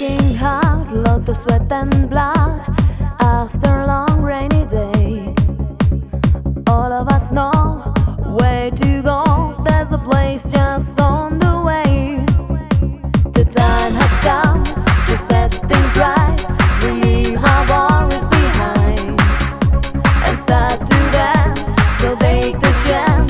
working hard, lot of sweat and blood after long rainy day. All of us know where to go, there's a place just on the way. The time has come to set things right, we leave our worries behind and start to dance. So take the chance.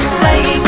playing